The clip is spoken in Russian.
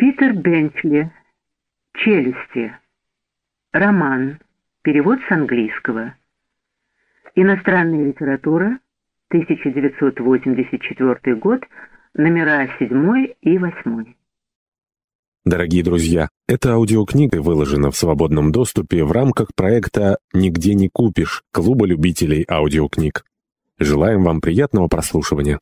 Питер Бенчли. Челюсти. Роман. Перевод с английского. Иностранная литература. 1984 год. Номера 7 и 8. Дорогие друзья, эта аудиокнига выложена в свободном доступе в рамках проекта «Нигде не купишь» Клуба любителей аудиокниг. Желаем вам приятного прослушивания.